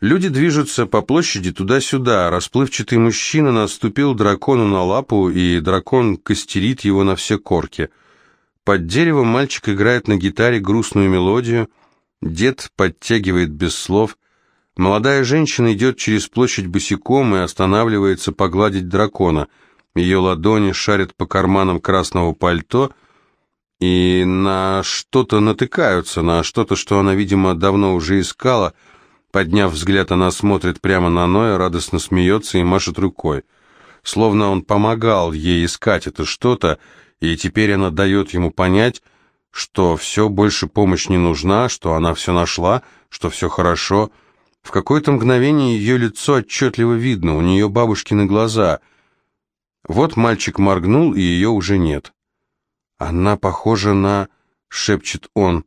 Люди движутся по площади туда-сюда. Расплывчатый мужчина наступил дракону на лапу, и дракон костерит его на все корки. Под деревом мальчик играет на гитаре грустную мелодию. Дед подтягивает без слов. Молодая женщина идет через площадь босиком и останавливается погладить дракона. Ее ладони шарят по карманам красного пальто и на что-то натыкаются, на что-то, что она, видимо, давно уже искала — Подняв взгляд, она смотрит прямо на Ноя, радостно смеется и машет рукой. Словно он помогал ей искать это что-то, и теперь она дает ему понять, что все, больше помощь не нужна, что она все нашла, что все хорошо. В какое-то мгновение ее лицо отчетливо видно, у нее бабушкины глаза. Вот мальчик моргнул, и ее уже нет. «Она похожа на...» — шепчет он.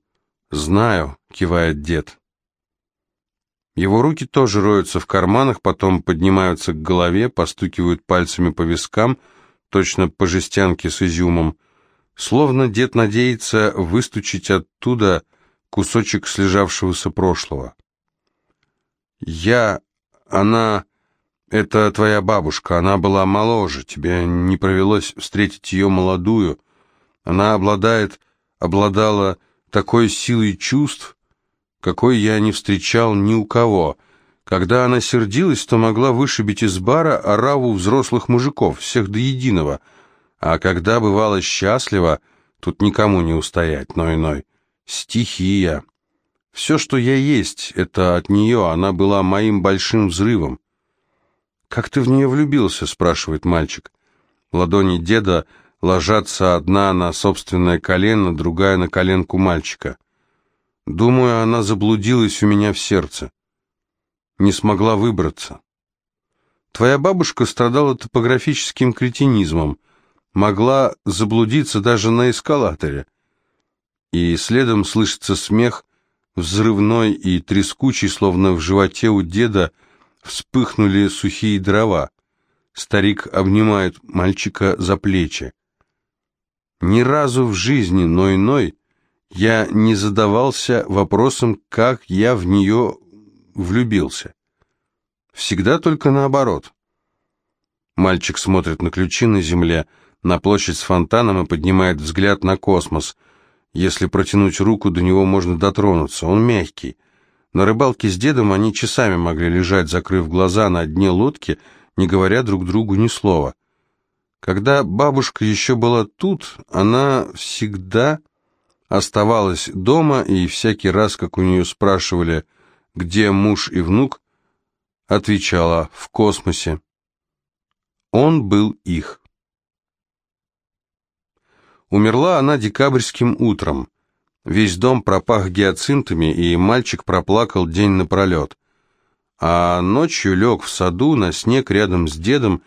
«Знаю», — кивает дед. Его руки тоже роются в карманах, потом поднимаются к голове, постукивают пальцами по вискам, точно по жестянке с изюмом. Словно дед надеется выстучить оттуда кусочек слежавшегося прошлого. «Я... она... это твоя бабушка, она была моложе, тебе не провелось встретить ее молодую. Она обладает... обладала такой силой чувств, какой я не встречал ни у кого. Когда она сердилась, то могла вышибить из бара ораву взрослых мужиков, всех до единого. А когда бывала счастлива, тут никому не устоять, но иной. Стихия. Все, что я есть, это от нее, она была моим большим взрывом. «Как ты в нее влюбился?» — спрашивает мальчик. Ладони деда ложатся одна на собственное колено, другая на коленку мальчика. Думаю, она заблудилась у меня в сердце. Не смогла выбраться. Твоя бабушка страдала топографическим кретинизмом, могла заблудиться даже на эскалаторе. И следом слышится смех, взрывной и трескучий, словно в животе у деда вспыхнули сухие дрова. Старик обнимает мальчика за плечи. Ни разу в жизни Ной-Ной я не задавался вопросом, как я в нее влюбился. Всегда только наоборот. Мальчик смотрит на ключи на земле, на площадь с фонтаном и поднимает взгляд на космос. Если протянуть руку, до него можно дотронуться. Он мягкий. На рыбалке с дедом они часами могли лежать, закрыв глаза на дне лодки, не говоря друг другу ни слова. Когда бабушка еще была тут, она всегда оставалась дома, и всякий раз, как у нее спрашивали, где муж и внук, отвечала «в космосе». Он был их. Умерла она декабрьским утром. Весь дом пропах гиацинтами, и мальчик проплакал день напролет. А ночью лег в саду на снег рядом с дедом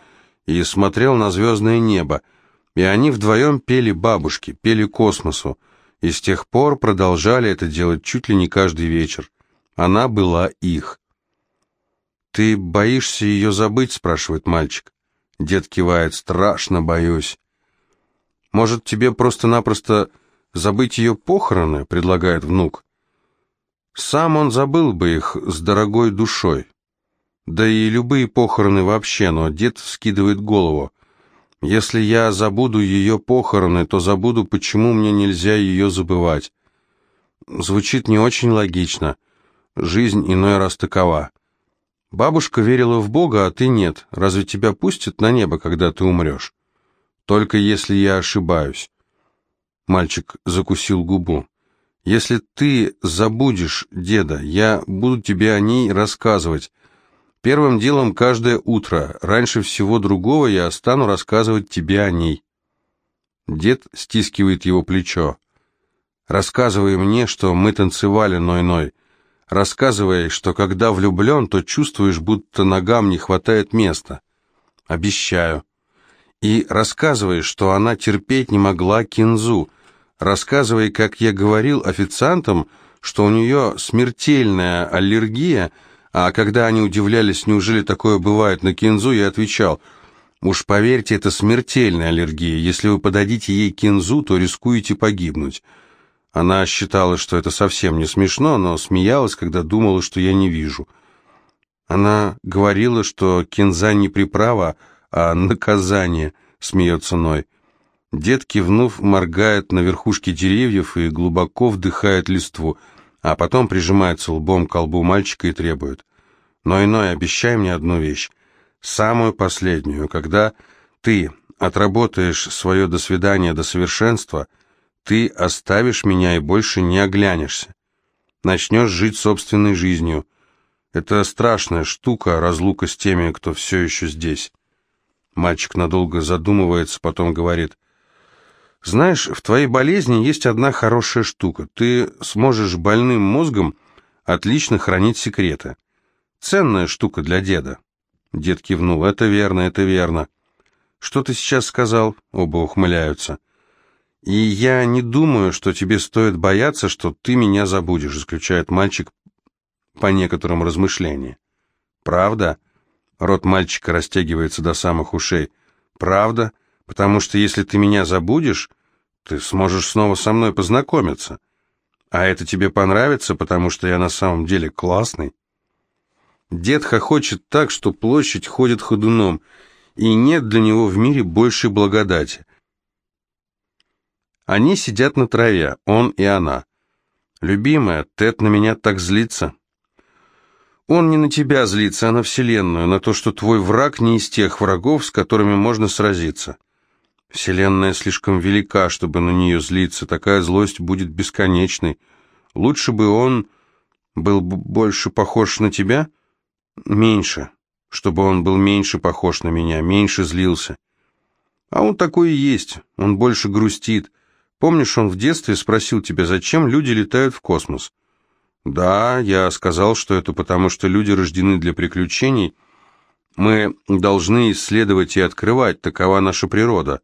и смотрел на звездное небо, и они вдвоем пели бабушки, пели космосу, и с тех пор продолжали это делать чуть ли не каждый вечер. Она была их. «Ты боишься ее забыть?» — спрашивает мальчик. Дед кивает. «Страшно боюсь». «Может, тебе просто-напросто забыть ее похороны?» — предлагает внук. Сам он забыл бы их с дорогой душой. Да и любые похороны вообще, но дед вскидывает голову. Если я забуду ее похороны, то забуду, почему мне нельзя ее забывать. Звучит не очень логично. Жизнь иной раз такова. Бабушка верила в Бога, а ты нет. Разве тебя пустят на небо, когда ты умрешь? Только если я ошибаюсь. Мальчик закусил губу. Если ты забудешь деда, я буду тебе о ней рассказывать, Первым делом каждое утро, раньше всего другого, я стану рассказывать тебе о ней. Дед стискивает его плечо. Рассказывай мне, что мы танцевали ной-ной. Рассказывай, что когда влюблен, то чувствуешь, будто ногам не хватает места. Обещаю. И рассказывай, что она терпеть не могла кинзу. Рассказывай, как я говорил официантам, что у нее смертельная аллергия – а когда они удивлялись, неужели такое бывает на кинзу, я отвечал, «Уж поверьте, это смертельная аллергия. Если вы подадите ей кинзу, то рискуете погибнуть». Она считала, что это совсем не смешно, но смеялась, когда думала, что я не вижу. Она говорила, что кинза не приправа, а наказание, смеется Ной. Дед, кивнув, моргает на верхушке деревьев и глубоко вдыхает листву, а потом прижимается лбом к колбу мальчика и требует. «Ной, Ной, обещай мне одну вещь, самую последнюю, когда ты отработаешь свое до свидания до совершенства, ты оставишь меня и больше не оглянешься. Начнешь жить собственной жизнью. Это страшная штука, разлука с теми, кто все еще здесь». Мальчик надолго задумывается, потом говорит, знаешь, в твоей болезни есть одна хорошая штука. Ты сможешь больным мозгом отлично хранить секреты. Ценная штука для деда. Дед кивнул. Это верно, это верно. Что ты сейчас сказал? Оба ухмыляются. И я не думаю, что тебе стоит бояться, что ты меня забудешь, заключает мальчик по некоторым размышлениям. Правда? Рот мальчика растягивается до самых ушей. Правда? Потому что если ты меня забудешь, ты сможешь снова со мной познакомиться. А это тебе понравится, потому что я на самом деле классный. Дед хохочет так, что площадь ходит ходуном, и нет для него в мире большей благодати. Они сидят на траве, он и она. «Любимая, Тед на меня так злится». Он не на тебя злится, а на Вселенную, на то, что твой враг не из тех врагов, с которыми можно сразиться. Вселенная слишком велика, чтобы на нее злиться, такая злость будет бесконечной. Лучше бы он был больше похож на тебя? Меньше. Чтобы он был меньше похож на меня, меньше злился. А он такой и есть, он больше грустит. Помнишь, он в детстве спросил тебя, зачем люди летают в космос? Да, я сказал, что это потому, что люди рождены для приключений. Мы должны исследовать и открывать, такова наша природа.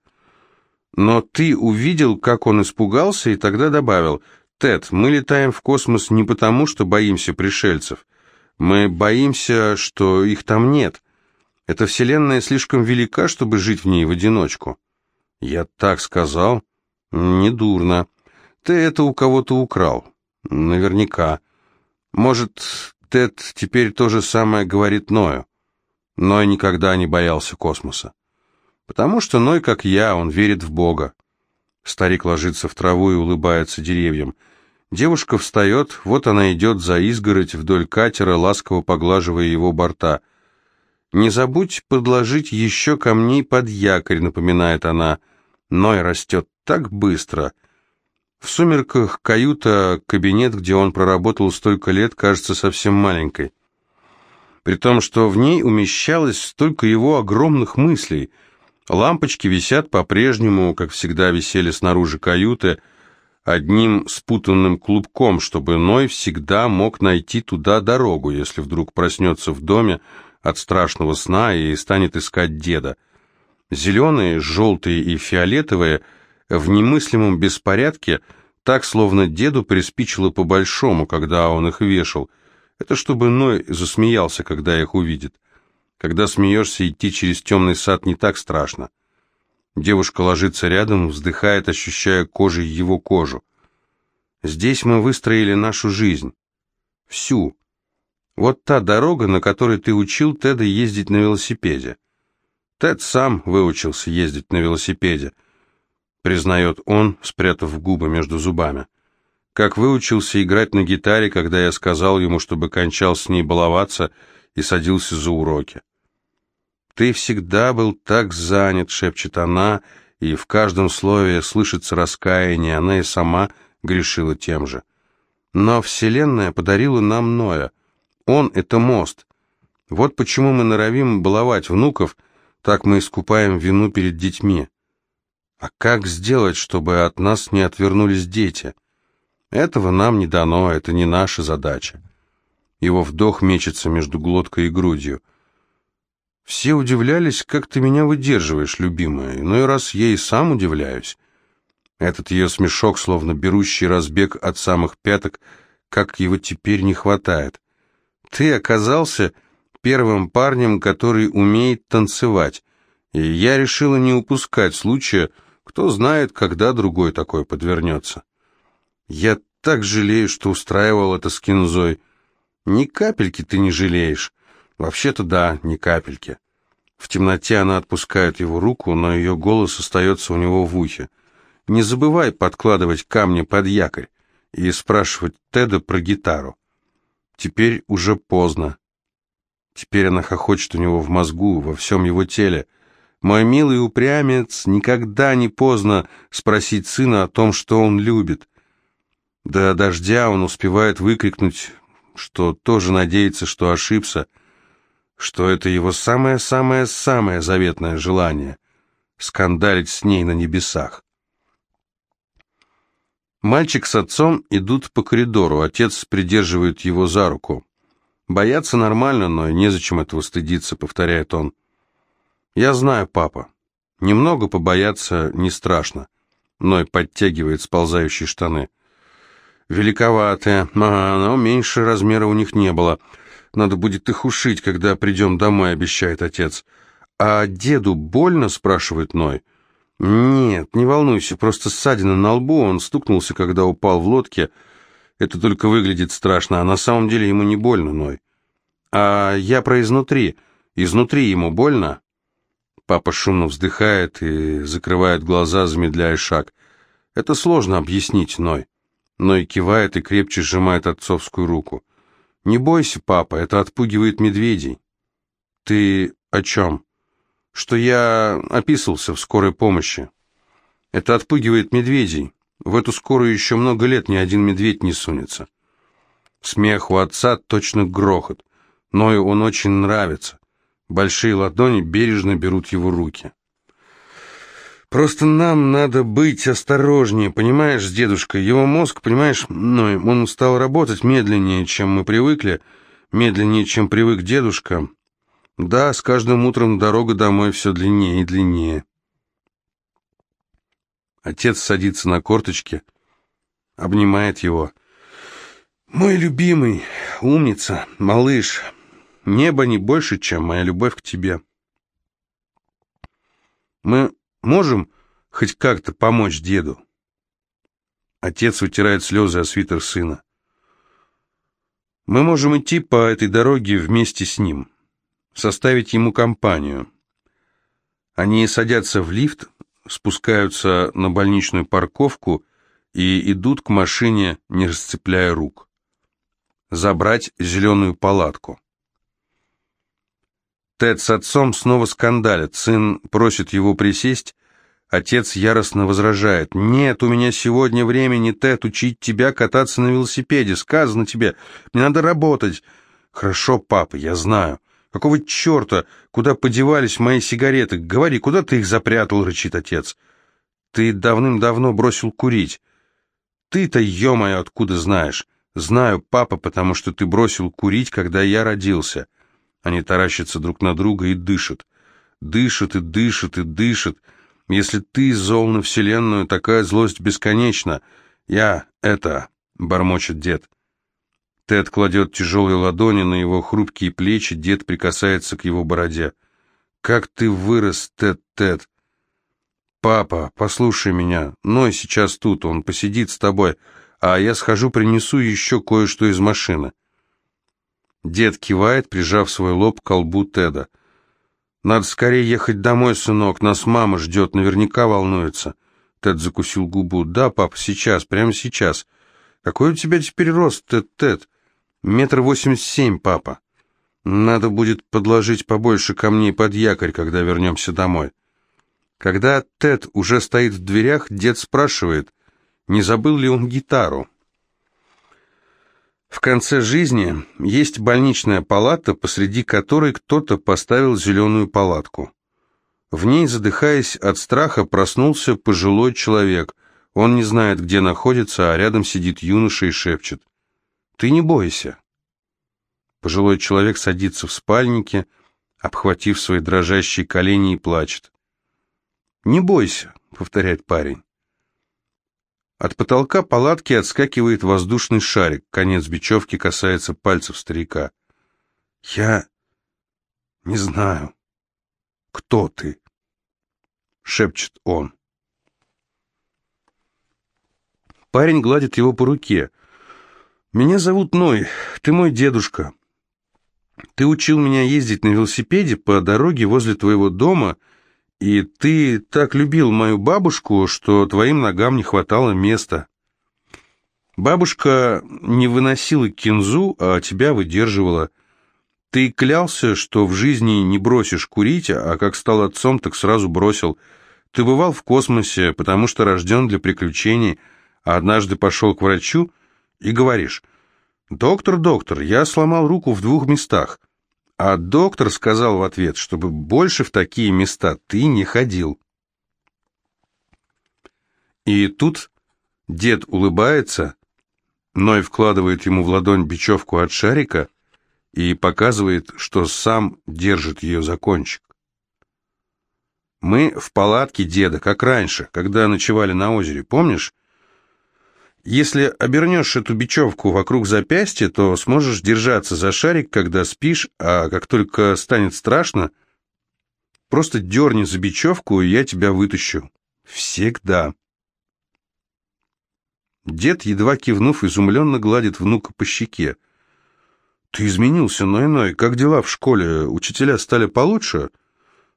Но ты увидел, как он испугался, и тогда добавил, «Тед, мы летаем в космос не потому, что боимся пришельцев. Мы боимся, что их там нет. Эта вселенная слишком велика, чтобы жить в ней в одиночку». «Я так сказал?» «Недурно. Ты это у кого-то украл». «Наверняка. Может, Тед теперь то же самое говорит Ною?» Ной никогда не боялся космоса. Потому что Ной, как я, он верит в Бога. Старик ложится в траву и улыбается деревьям. Девушка встает, вот она идет за изгородь вдоль катера, ласково поглаживая его борта. «Не забудь подложить еще камней под якорь», — напоминает она. Ной растет так быстро. В сумерках каюта, кабинет, где он проработал столько лет, кажется совсем маленькой. При том, что в ней умещалось столько его огромных мыслей — Лампочки висят по-прежнему, как всегда висели снаружи каюты, одним спутанным клубком, чтобы Ной всегда мог найти туда дорогу, если вдруг проснется в доме от страшного сна и станет искать деда. Зеленые, желтые и фиолетовые в немыслимом беспорядке, так словно деду приспичило по-большому, когда он их вешал. Это чтобы Ной засмеялся, когда их увидит. Когда смеешься, идти через темный сад не так страшно. Девушка ложится рядом, вздыхает, ощущая кожей его кожу. Здесь мы выстроили нашу жизнь. Всю. Вот та дорога, на которой ты учил Теда ездить на велосипеде. Тед сам выучился ездить на велосипеде, признает он, спрятав губы между зубами. Как выучился играть на гитаре, когда я сказал ему, чтобы кончал с ней баловаться и садился за уроки. «Ты всегда был так занят», — шепчет она, и в каждом слове слышится раскаяние, она и сама грешила тем же. Но Вселенная подарила нам Ноя. Он — это мост. Вот почему мы норовим баловать внуков, так мы искупаем вину перед детьми. А как сделать, чтобы от нас не отвернулись дети? Этого нам не дано, это не наша задача. Его вдох мечется между глоткой и грудью. Все удивлялись, как ты меня выдерживаешь, любимая. Иной раз я и сам удивляюсь. Этот ее смешок, словно берущий разбег от самых пяток, как его теперь не хватает. Ты оказался первым парнем, который умеет танцевать, и я решила не упускать случая, кто знает, когда другой такой подвернется. Я так жалею, что устраивал это с Кинзой. Ни капельки ты не жалеешь. Вообще-то да, ни капельки. В темноте она отпускает его руку, но ее голос остается у него в ухе. Не забывай подкладывать камни под якорь и спрашивать Теда про гитару. Теперь уже поздно. Теперь она хохочет у него в мозгу, во всем его теле. Мой милый упрямец, никогда не поздно спросить сына о том, что он любит. До дождя он успевает выкрикнуть, что тоже надеется, что ошибся, что это его самое-самое-самое заветное желание — скандалить с ней на небесах. Мальчик с отцом идут по коридору, отец придерживает его за руку. «Бояться нормально, но незачем этого стыдиться», — повторяет он. «Я знаю, папа. Немного побояться не страшно». Ной подтягивает сползающие штаны. «Великоватые. Ага, но меньше размера у них не было. Надо будет их ушить, когда придем домой», — обещает отец. «А деду больно?» — спрашивает Ной. «Нет, не волнуйся, просто ссадина на лбу, он стукнулся, когда упал в лодке. Это только выглядит страшно, а на самом деле ему не больно, Ной. А я про изнутри. Изнутри ему больно?» Папа шумно вздыхает и закрывает глаза, замедляя шаг. «Это сложно объяснить, Ной». Ной кивает и крепче сжимает отцовскую руку. «Не бойся, папа, это отпугивает медведей». «Ты о чем?» что я описался в скорой помощи. Это отпугивает медведей. В эту скорую еще много лет ни один медведь не сунется. Смех у отца точно грохот, но и он очень нравится. Большие ладони бережно берут его руки. Просто нам надо быть осторожнее, понимаешь, с дедушкой. Его мозг, понимаешь, ну, он стал работать медленнее, чем мы привыкли, медленнее, чем привык дедушка. Да, с каждым утром дорога домой все длиннее и длиннее. Отец садится на корточки, обнимает его. «Мой любимый, умница, малыш, небо не больше, чем моя любовь к тебе. Мы можем хоть как-то помочь деду?» Отец вытирает слезы о свитер сына. «Мы можем идти по этой дороге вместе с ним» составить ему компанию. Они садятся в лифт, спускаются на больничную парковку и идут к машине, не расцепляя рук. Забрать зеленую палатку. Тед с отцом снова скандалят, сын просит его присесть, отец яростно возражает. «Нет, у меня сегодня времени, Тед, учить тебя кататься на велосипеде, сказано тебе, мне надо работать». «Хорошо, папа, я знаю». Какого черта? Куда подевались мои сигареты? Говори, куда ты их запрятал?» — рычит отец. «Ты давным-давно бросил курить. Ты-то, ё-моё, откуда знаешь?» «Знаю, папа, потому что ты бросил курить, когда я родился». Они таращатся друг на друга и дышат. Дышат и дышат и дышат. Если ты зол на вселенную, такая злость бесконечна. Я это, — бормочет дед. Тед кладет тяжелые ладони на его хрупкие плечи, дед прикасается к его бороде. «Как ты вырос, Тед, Тед!» «Папа, послушай меня, Ной сейчас тут, он посидит с тобой, а я схожу принесу еще кое-что из машины». Дед кивает, прижав свой лоб к колбу Теда. «Надо скорее ехать домой, сынок, нас мама ждет, наверняка волнуется». Тед закусил губу. «Да, папа, сейчас, прямо сейчас. Какой у тебя теперь рост, Тед, Тед?» Метр восемьдесят семь, папа. Надо будет подложить побольше камней под якорь, когда вернемся домой. Когда Тед уже стоит в дверях, дед спрашивает, не забыл ли он гитару. В конце жизни есть больничная палата, посреди которой кто-то поставил зеленую палатку. В ней, задыхаясь от страха, проснулся пожилой человек. Он не знает, где находится, а рядом сидит юноша и шепчет. Ты не бойся. Пожилой человек садится в спальнике, обхватив свои дрожащие колени и плачет. «Не бойся», — повторяет парень. От потолка палатки отскакивает воздушный шарик, конец бечевки касается пальцев старика. «Я не знаю, кто ты», — шепчет он. Парень гладит его по руке — «Меня зовут Ной, ты мой дедушка». Ты учил меня ездить на велосипеде по дороге возле твоего дома, и ты так любил мою бабушку, что твоим ногам не хватало места. Бабушка не выносила кинзу, а тебя выдерживала. Ты клялся, что в жизни не бросишь курить, а как стал отцом, так сразу бросил. Ты бывал в космосе, потому что рожден для приключений, а однажды пошел к врачу и говоришь, «Доктор, доктор, я сломал руку в двух местах». А доктор сказал в ответ, чтобы больше в такие места ты не ходил. И тут дед улыбается, Ной вкладывает ему в ладонь бечевку от шарика и показывает, что сам держит ее за кончик. Мы в палатке деда, как раньше, когда ночевали на озере, помнишь? Если обернешь эту бечевку вокруг запястья, то сможешь держаться за шарик, когда спишь, а как только станет страшно, просто дерни за бечевку, и я тебя вытащу. Всегда. Дед, едва кивнув, изумленно гладит внука по щеке. «Ты изменился, Ной-Ной. Как дела в школе? Учителя стали получше?»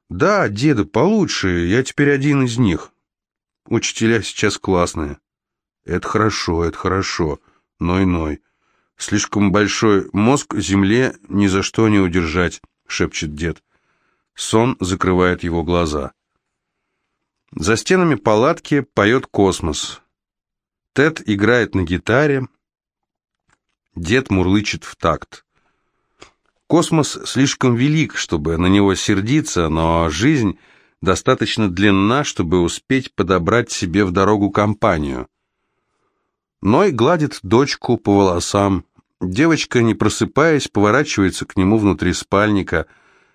«Да, деда, получше. Я теперь один из них. Учителя сейчас классные». «Это хорошо, это хорошо. Ной-Ной. Слишком большой мозг земле ни за что не удержать», — шепчет дед. Сон закрывает его глаза. За стенами палатки поет космос. Тед играет на гитаре, дед мурлычет в такт. Космос слишком велик, чтобы на него сердиться, но жизнь достаточно длинна, чтобы успеть подобрать себе в дорогу компанию. Ной гладит дочку по волосам. Девочка, не просыпаясь, поворачивается к нему внутри спальника.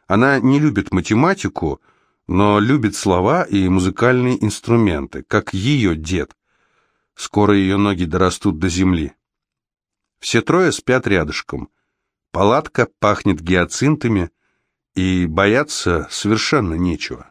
Она не любит математику, но любит слова и музыкальные инструменты, как ее дед. Скоро ее ноги дорастут до земли. Все трое спят рядышком. Палатка пахнет гиацинтами, и бояться совершенно нечего.